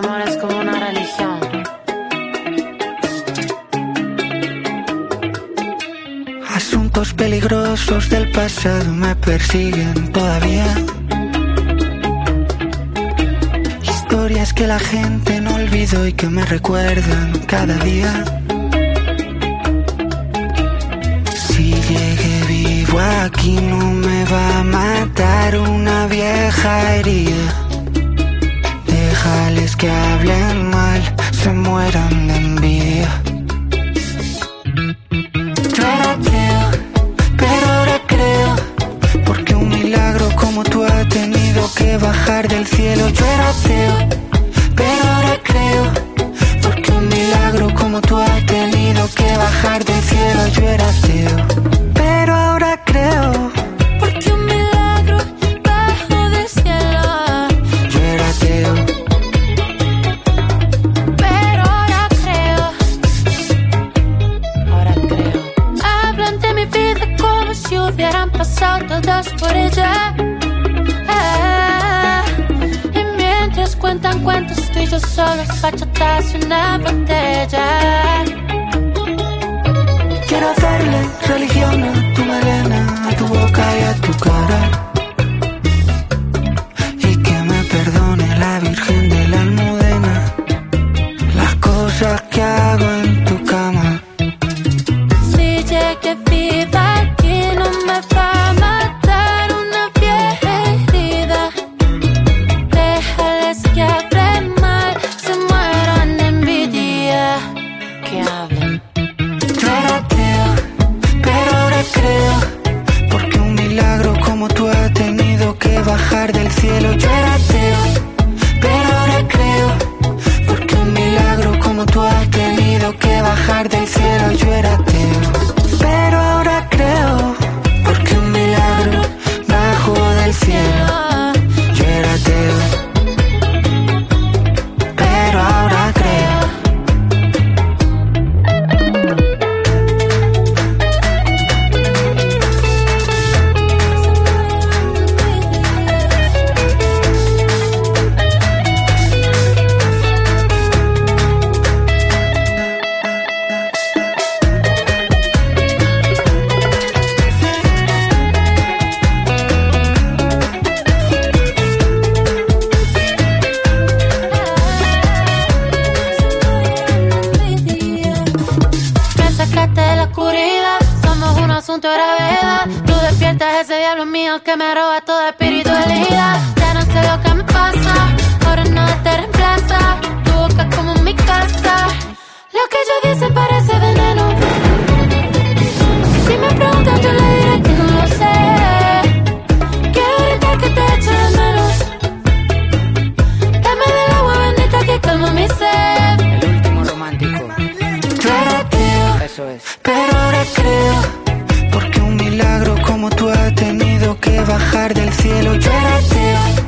amor es como una religión. Asuntos peligrosos del pasado me persiguen todavía. Historias que la gente no olvidó y que me recuerdan cada día. Si llegué vivo aquí no me va a matar una vieja herida. Que hablen mal, se mueran hubieran pasado todas por ella. Ah, y mientras cuentan cuentos, tú y yo solos, bachatas y una botella. quiero hacerle religión a tu melena, a tu boca y a tu cara. Y que me perdone la Virgen de la Almudena las cosas que hago en tu cama. Si llegué viva aquí no somos un asunto de gravedad. Tú despiertas ese diablo mío que me roba toda espiritualidad. Ya no sé lo que me pasa, Pero ahora creo, porque un milagro como tú ha tenido que bajar del cielo. Yo era ateo,